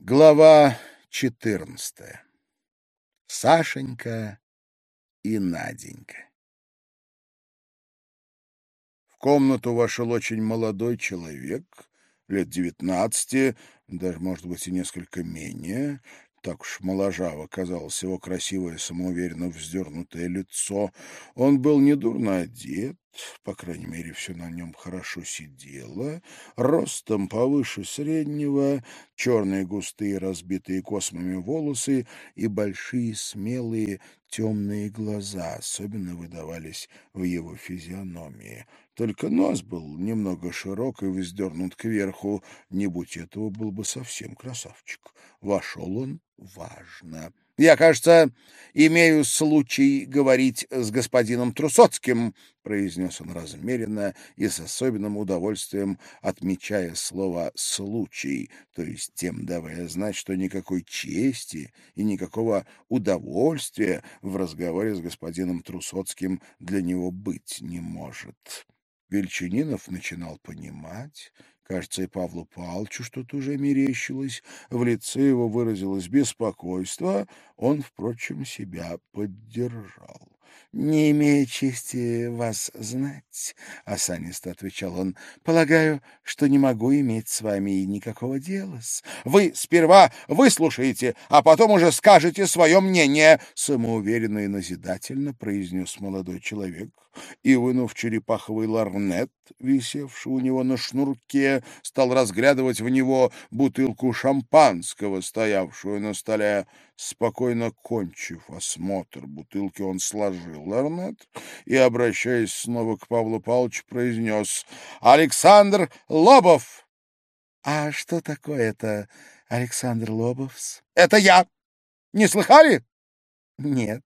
Глава четырнадцатая. Сашенька и Наденька. В комнату вошел очень молодой человек, лет девятнадцати, даже, может быть, и несколько менее, так уж моложаво казалось его красивое, самоуверенно вздернутое лицо. Он был недурно одет, по крайней мере, все на нем хорошо сидело, ростом повыше среднего, черные густые разбитые космами волосы и большие смелые темные глаза особенно выдавались в его физиономии. Только нос был немного широк и вздернут кверху. Не будь этого, был бы совсем красавчик. Вошел он важно. «Я, кажется, имею случай говорить с господином Трусоцким», — произнес он размеренно и с особенным удовольствием, отмечая слово «случай», то есть тем давая знать, что никакой чести и никакого удовольствия в разговоре с господином Трусоцким для него быть не может. Вельчининов начинал понимать, Кажется, и Павлу Павловичу что-то уже мерещилось. В лице его выразилось беспокойство. Он, впрочем, себя поддержал. — Не имея чести вас знать, — осанисто отвечал он, — полагаю, что не могу иметь с вами никакого дела. — Вы сперва выслушаете, а потом уже скажете свое мнение, — самоуверенно и назидательно произнес молодой человек и, вынув черепаховый ларнет, висевший у него на шнурке, стал разглядывать в него бутылку шампанского, стоявшую на столе. Спокойно кончив осмотр бутылки, он сложил ларнет и, обращаясь снова к Павлу Павловичу, произнес «Александр Лобов!» «А что такое это Александр Лобовс?» «Это я! Не слыхали?» «Нет.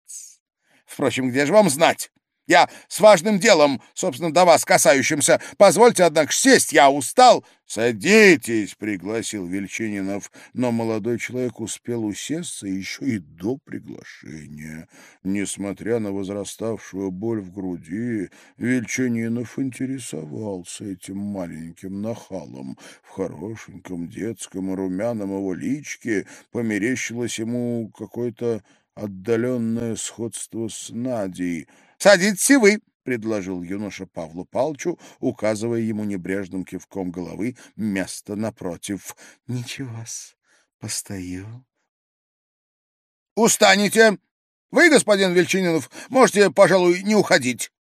Впрочем, где же вам знать? Я с важным делом, собственно, до вас касающимся. Позвольте, однако, сесть, я устал. — Садитесь, — пригласил Вельчининов, но молодой человек успел усесться еще и до приглашения. Несмотря на возраставшую боль в груди, Вельчининов интересовался этим маленьким нахалом. В хорошеньком детском румяном его личке померещилось ему какое-то отдаленное сходство с Надей — Садитесь и вы, — предложил юноша Павлу Палчу, указывая ему небрежным кивком головы место напротив. — Ничего-с, постою. — Устанете! Вы, господин Вельчининов, можете, пожалуй, не уходить.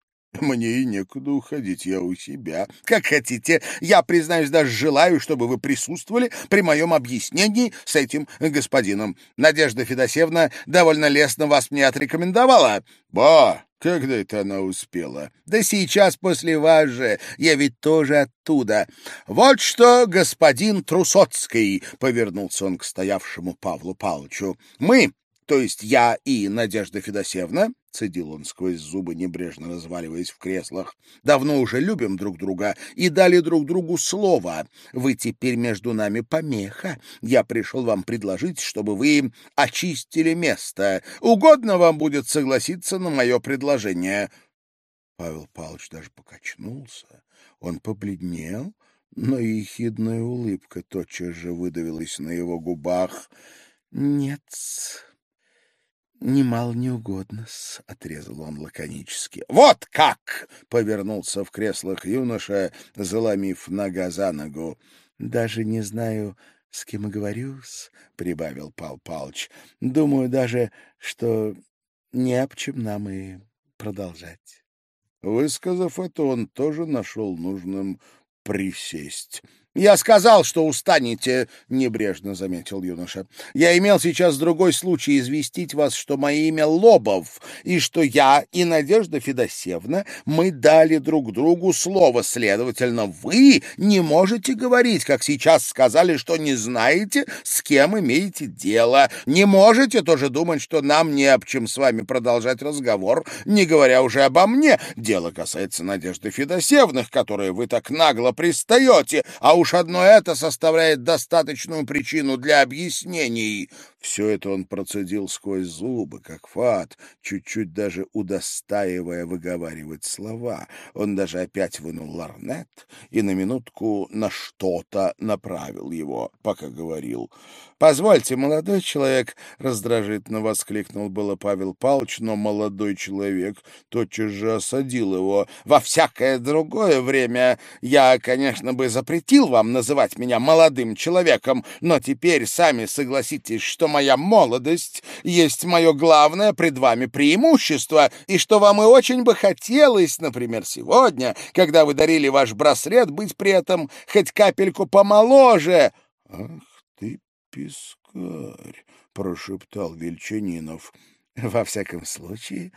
Мне и некуда уходить, я у себя. Как хотите. Я, признаюсь, даже желаю, чтобы вы присутствовали при моем объяснении с этим господином. Надежда Федосевна довольно лестно вас мне отрекомендовала. Ба, когда это она успела? Да сейчас после вас же. Я ведь тоже оттуда. Вот что, господин Трусоцкий, — повернулся он к стоявшему Павлу Павловичу, — мы то есть я и Надежда Федосевна, — цедил он сквозь зубы, небрежно разваливаясь в креслах, — давно уже любим друг друга и дали друг другу слово. Вы теперь между нами помеха. Я пришел вам предложить, чтобы вы очистили место. Угодно вам будет согласиться на мое предложение. Павел Павлович даже покачнулся. Он побледнел, но ехидная улыбка тотчас же выдавилась на его губах. — Нет, Немало не угодно — отрезал он лаконически. «Вот как!» — повернулся в креслах юноша, заломив нога за ногу. «Даже не знаю, с кем говорю-с», — прибавил Пал Палыч. «Думаю даже, что не об чем нам и продолжать». Высказав это, он тоже нашел нужным присесть. «Я сказал, что устанете», — небрежно заметил юноша. «Я имел сейчас другой случай известить вас, что мое имя Лобов, и что я и Надежда Федосевна, мы дали друг другу слово. Следовательно, вы не можете говорить, как сейчас сказали, что не знаете, с кем имеете дело. Не можете тоже думать, что нам не об чем с вами продолжать разговор, не говоря уже обо мне. Дело касается Надежды Федосевны, к которой вы так нагло пристаете, а уж одно это составляет достаточную причину для объяснений. Все это он процедил сквозь зубы, как фат, чуть-чуть даже удостаивая выговаривать слова. Он даже опять вынул ларнет и на минутку на что-то направил его, пока говорил. «Позвольте, молодой человек!» — раздражительно воскликнул было Павел Павлович, но молодой человек тотчас же осадил его. «Во всякое другое время я, конечно, бы запретил вам называть меня молодым человеком, но теперь сами согласитесь, что моя молодость есть мое главное пред вами преимущество, и что вам и очень бы хотелось, например, сегодня, когда вы дарили ваш браслет, быть при этом хоть капельку помоложе». «Ах ты, пескарь!» — прошептал Вельчанинов. Во всяком случае,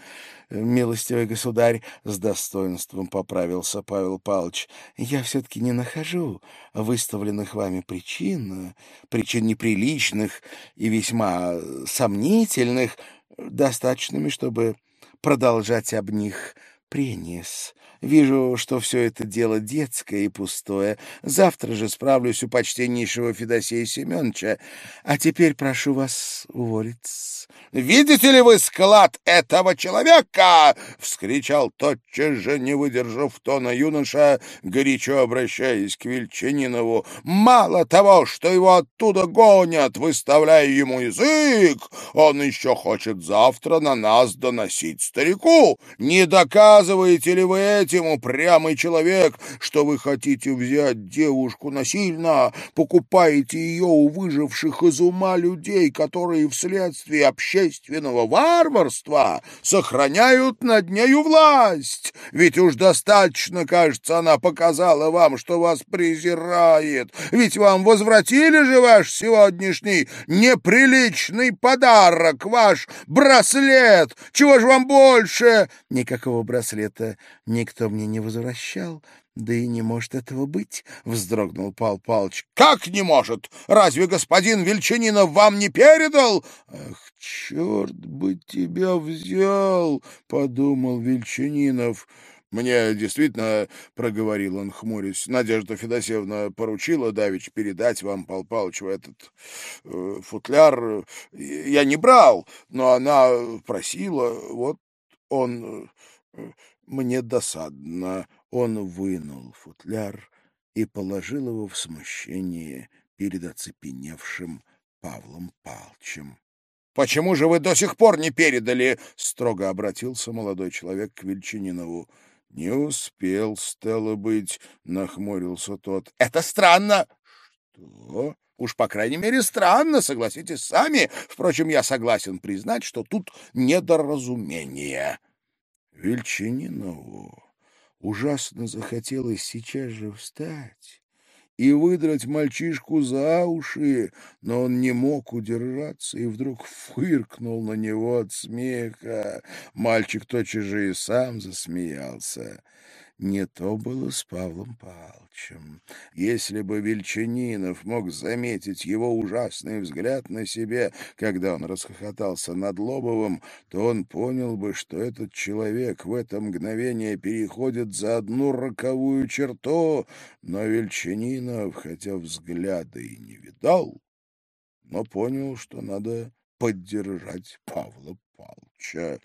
милостивый государь, с достоинством поправился Павел Павлович, я все-таки не нахожу выставленных вами причин, причин неприличных и весьма сомнительных, достаточными, чтобы продолжать об них пренес. Вижу, что все это дело детское и пустое. Завтра же справлюсь у почтеннейшего Федосея Семеновича. А теперь прошу вас уволиться. «Видите ли вы склад этого человека?» — вскричал тотчас же, не выдержав тона юноша, горячо обращаясь к Вельчанинову. «Мало того, что его оттуда гонят, выставляя ему язык, он еще хочет завтра на нас доносить старику. Не доказываете ли вы этим, упрямый человек, что вы хотите взять девушку насильно, покупаете ее у выживших из ума людей, которые вследствие общественного варварства сохраняют над нею власть? Ведь уж достаточно, кажется, она показала вам, что вас презирает. Ведь вам возвратили же ваш сегодняшний неприличный подарок, ваш браслет. Чего же вам больше? Никакого браслета никто мне не возвращал, да и не может этого быть, — вздрогнул Пал Палыч. — Как не может? Разве господин Вельчанинов вам не передал? — Ах, черт бы тебя взял! — подумал Вельчанинов. Мне действительно, — проговорил он, хмурясь, — Надежда Федосеевна поручила Давич передать вам, Пал Палычу, этот э, футляр. Я не брал, но она просила, вот он... Мне досадно. Он вынул футляр и положил его в смущение перед оцепеневшим Павлом Палчем. — Почему же вы до сих пор не передали? — строго обратился молодой человек к Вельчининову. — Не успел, стало быть, — нахмурился тот. — Это странно. — Что? Уж, по крайней мере, странно, согласитесь сами. Впрочем, я согласен признать, что тут недоразумение. Вельчининову ужасно захотелось сейчас же встать и выдрать мальчишку за уши, но он не мог удержаться и вдруг фыркнул на него от смеха. Мальчик тотчас же и сам засмеялся. Не то было с Павлом Павловичем. Если бы Вельчанинов мог заметить его ужасный взгляд на себе, когда он расхохотался над Лобовым, то он понял бы, что этот человек в это мгновение переходит за одну роковую черту, но Вельчанинов, хотя взгляда и не видал, но понял, что надо поддержать Павла Павловича.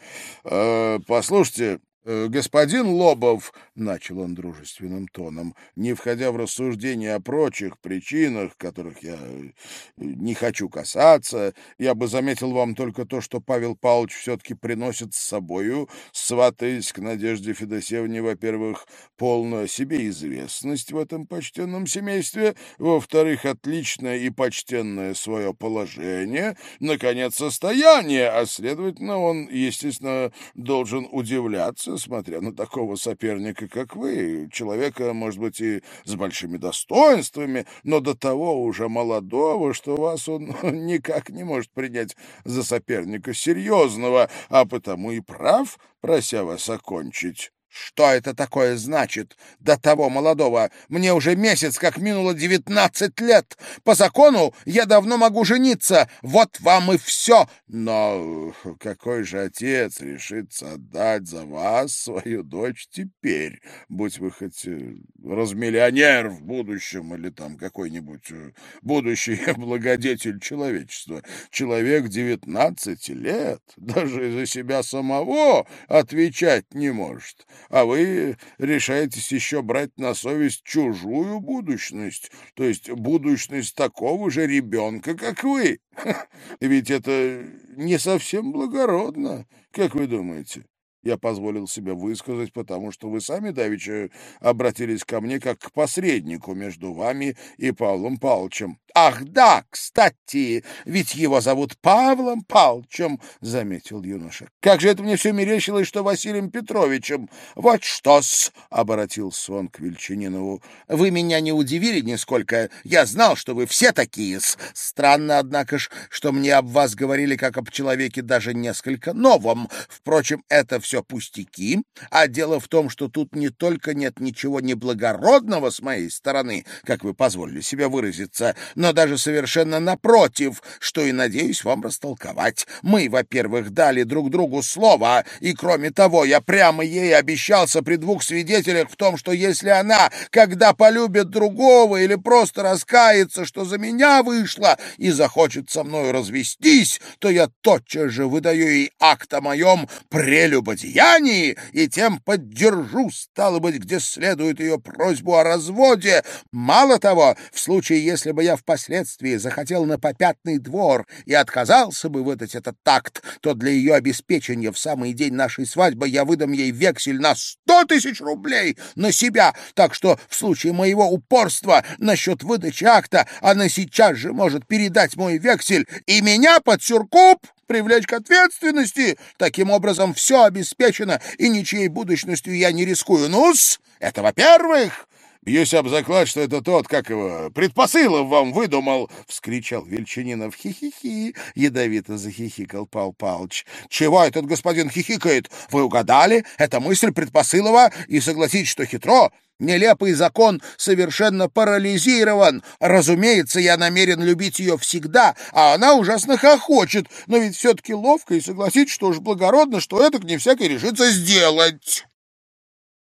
«Э, «Послушайте, «Господин Лобов», — начал он дружественным тоном, не входя в рассуждения о прочих причинах, которых я э, не хочу касаться, я бы заметил вам только то, что Павел Павлович все-таки приносит с собою, сватаясь к Надежде Федосеевне, во-первых, полную себе известность в этом почтенном семействе, во-вторых, отличное и почтенное свое положение, наконец, состояние, а, следовательно, он, естественно, должен удивляться, смотря на такого соперника, как вы, человека, может быть, и с большими достоинствами, но до того уже молодого, что вас он никак не может принять за соперника серьезного, а потому и прав, прося вас окончить. Что это такое значит? До того молодого. Мне уже месяц, как минуло девятнадцать лет. По закону я давно могу жениться. Вот вам и все. Но какой же отец решится отдать за вас свою дочь теперь? Будь вы хоть э, размиллионер в будущем или там какой-нибудь э, будущий благодетель человечества. Человек девятнадцати лет даже за себя самого отвечать не может а вы решаетесь еще брать на совесть чужую будущность, то есть будущность такого же ребенка, как вы. Ведь это не совсем благородно, как вы думаете? Я позволил себе высказать, потому что вы сами, Давича, обратились ко мне как к посреднику между вами и Павлом Павловичем. «Ах, да, кстати, ведь его зовут Павлом Палчем», — заметил юноша. «Как же это мне все мерещилось, что Василием Петровичем? Вот что-с», — обратился он к Вельчининову. «Вы меня не удивили нисколько. Я знал, что вы все такие-с. Странно, однако ж, что мне об вас говорили как об человеке даже несколько новом. Впрочем, это все пустяки, а дело в том, что тут не только нет ничего неблагородного с моей стороны, как вы позволили себе выразиться, но даже совершенно напротив, что и надеюсь вам растолковать. Мы, во-первых, дали друг другу слово, и, кроме того, я прямо ей обещался при двух свидетелях в том, что если она, когда полюбит другого или просто раскается, что за меня вышла и захочет со мною развестись, то я тотчас же выдаю ей акт о моем прелюбодеянии и тем поддержу, стало быть, где следует ее просьбу о разводе. Мало того, в случае, если бы я впоследствии захотел на попятный двор и отказался бы выдать этот такт, то для ее обеспечения в самый день нашей свадьбы я выдам ей вексель на сто тысяч рублей на себя, так что в случае моего упорства насчет выдачи акта она сейчас же может передать мой вексель и меня под сюркуп привлечь к ответственности. Таким образом, все обеспечено, и ничьей будущностью я не рискую. Ну-с, это во-первых. Бьюсь об заклад, что это тот, как его, предпосылов вам выдумал, — вскричал Вельчининов. Хи-хи-хи, — ядовито захихикал Пал Палыч. Чего этот господин хихикает? Вы угадали? Это мысль предпосылова, и согласитесь, что хитро. Нелепый закон совершенно парализирован. Разумеется, я намерен любить ее всегда, а она ужасно хохочет. Но ведь все-таки ловко и согласитесь, что уж благородно, что это не всякой решится сделать.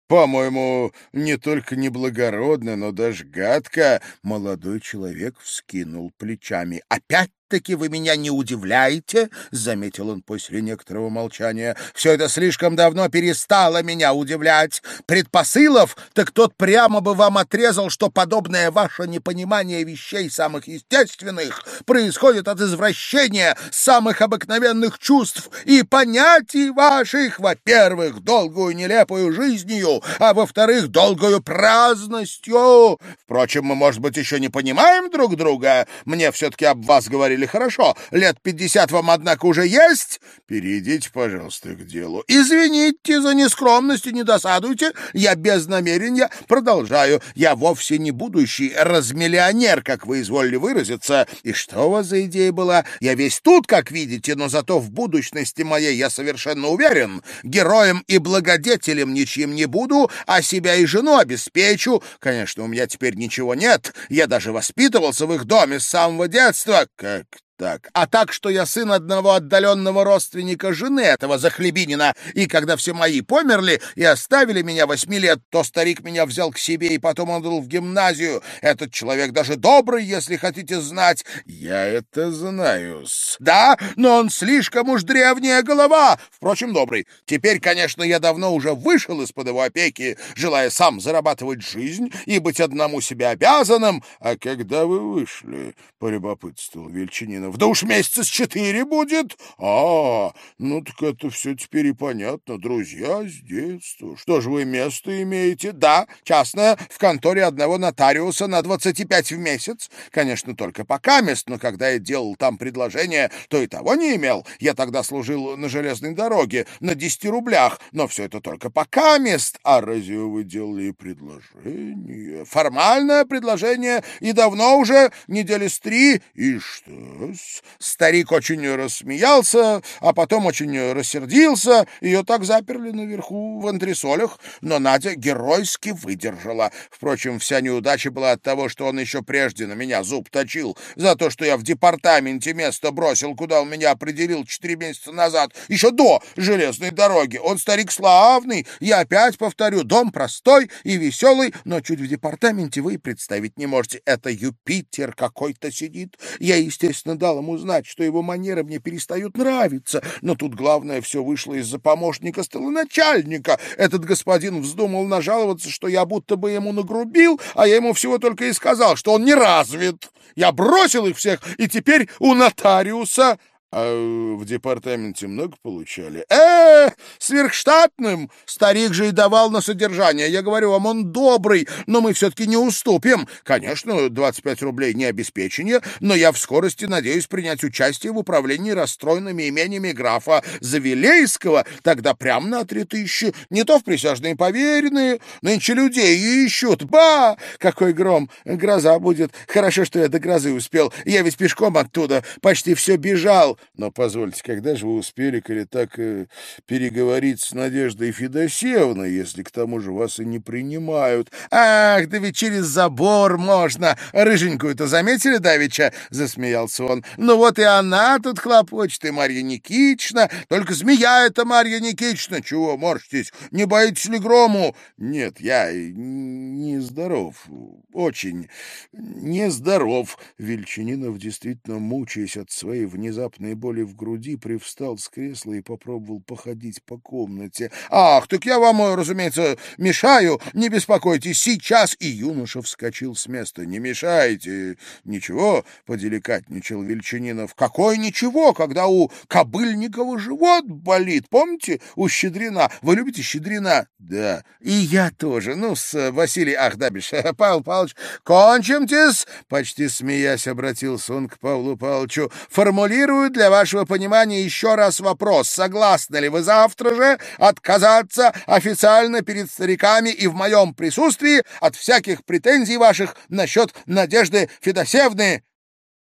По-моему, не только неблагородно, но даже гадко. Молодой человек вскинул плечами. Опять таки вы меня не удивляете?» — заметил он после некоторого молчания. «Все это слишком давно перестало меня удивлять. Предпосылов, так тот прямо бы вам отрезал, что подобное ваше непонимание вещей самых естественных происходит от извращения самых обыкновенных чувств и понятий ваших, во-первых, долгую нелепую жизнью, а во-вторых, долгую праздностью. Впрочем, мы, может быть, еще не понимаем друг друга. Мне все-таки об вас говорили или хорошо. Лет пятьдесят вам, однако, уже есть? Перейдите, пожалуйста, к делу. Извините за нескромность и не досадуйте. Я без намерения продолжаю. Я вовсе не будущий размиллионер, как вы изволили выразиться. И что у вас за идея была? Я весь тут, как видите, но зато в будущности моей я совершенно уверен. Героем и благодетелем ничьим не буду, а себя и жену обеспечу. Конечно, у меня теперь ничего нет. Я даже воспитывался в их доме с самого детства. Как так, а так, что я сын одного отдаленного родственника жены этого Захлебинина, и когда все мои померли и оставили меня восьми лет, то старик меня взял к себе и потом отдал в гимназию. Этот человек даже добрый, если хотите знать. Я это знаю. -с. Да, но он слишком уж древняя голова. Впрочем, добрый. Теперь, конечно, я давно уже вышел из-под его опеки, желая сам зарабатывать жизнь и быть одному себе обязанным. А когда вы вышли, — полюбопытствовал Вельчининов, в уж месяца с четыре будет. А, ну так это все теперь и понятно. Друзья с детства. Что ж вы место имеете? Да, частное, в конторе одного нотариуса на двадцати пять в месяц. Конечно, только пока мест, но когда я делал там предложение, то и того не имел. Я тогда служил на железной дороге на десяти рублях, но все это только пока мест. А разве вы делали предложение? Формальное предложение, и давно уже, недели с три. И что? Старик очень рассмеялся, а потом очень рассердился. Ее так заперли наверху в антресолях, но Надя геройски выдержала. Впрочем, вся неудача была от того, что он еще прежде на меня зуб точил за то, что я в департаменте место бросил, куда он меня определил четыре месяца назад, еще до железной дороги. Он старик славный, я опять повторю, дом простой и веселый, но чуть в департаменте вы и представить не можете. Это Юпитер какой-то сидит. Я, естественно, дал ему знать, что его манеры мне перестают нравиться, но тут главное все вышло из-за помощника столоначальника. Этот господин вздумал нажаловаться, что я будто бы ему нагрубил, а я ему всего только и сказал, что он не развит. Я бросил их всех, и теперь у нотариуса а в департаменте много получали? Э, сверхштатным! Старик же и давал на содержание. Я говорю вам, он добрый, но мы все-таки не уступим. Конечно, 25 рублей не обеспечение, но я в скорости надеюсь принять участие в управлении расстроенными имениями графа Завилейского, тогда прямо на три тысячи. Не то в присяжные поверенные, нынче людей ищут. Ба! Какой гром! Гроза будет. Хорошо, что я до грозы успел. Я ведь пешком оттуда почти все бежал. Но позвольте, когда же вы успели, коли так э, переговорить с Надеждой Федосеевной, если к тому же вас и не принимают? Ах, да ведь через забор можно. Рыженькую-то заметили, Давича? Засмеялся он. Ну вот и она тут хлопочет, и Марья Никитична. Только змея это Марья Никитична. Чего морщитесь? Не боитесь ли грому? Нет, я нездоров. Очень нездоров. Вельчининов, действительно мучаясь от своей внезапной сильной боли в груди, привстал с кресла и попробовал походить по комнате. «Ах, так я вам, разумеется, мешаю, не беспокойтесь, сейчас!» И юноша вскочил с места. «Не мешайте!» «Ничего!» — поделикатничал Вельчининов. «Какой ничего, когда у Кобыльникова живот болит, помните, у Щедрина? Вы любите Щедрина?» «Да, и я тоже. Ну, с Василий Ахдабиш, Павел Павлович, кончимтесь!» Почти смеясь, обратился он к Павлу Павловичу. «Формулирую для для вашего понимания еще раз вопрос. Согласны ли вы завтра же отказаться официально перед стариками и в моем присутствии от всяких претензий ваших насчет Надежды Федосевны?»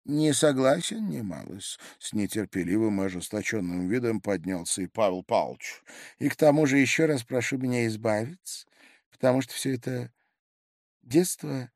«Не согласен, не малость». С нетерпеливым и ожесточенным видом поднялся и Павел Павлович. «И к тому же еще раз прошу меня избавиться, потому что все это детство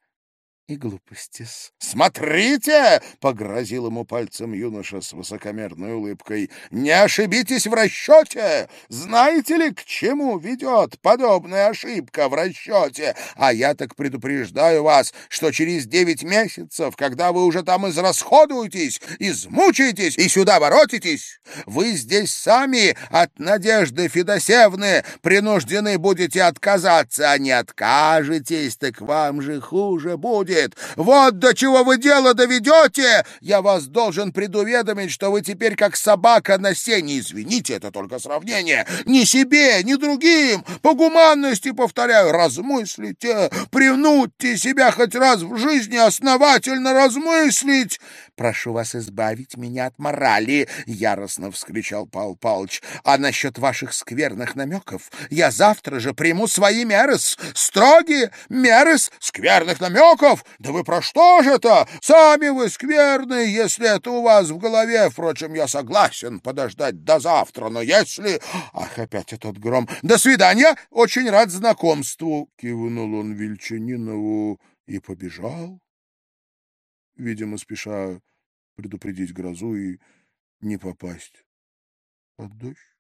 и глупости. «Смотрите!» — погрозил ему пальцем юноша с высокомерной улыбкой. «Не ошибитесь в расчете! Знаете ли, к чему ведет подобная ошибка в расчете? А я так предупреждаю вас, что через девять месяцев, когда вы уже там израсходуетесь, измучаетесь и сюда воротитесь, вы здесь сами от Надежды Федосевны принуждены будете отказаться, а не откажетесь, так вам же хуже будет будет. Вот до чего вы дело доведете! Я вас должен предуведомить, что вы теперь как собака на сене. Извините, это только сравнение. Ни себе, ни другим. По гуманности, повторяю, размыслите. Привнутьте себя хоть раз в жизни основательно размыслить. Прошу вас избавить меня от морали, — яростно вскричал Павел Павлович. А насчет ваших скверных намеков я завтра же приму свои меры, строгие меры скверных намеков. Да вы про что же это? Сами вы скверные, если это у вас в голове. Впрочем, я согласен подождать до завтра, но если... Ах, опять этот гром. До свидания, очень рад знакомству. Кивнул он Вельчанинову и побежал, видимо, спеша предупредить грозу и не попасть под дождь.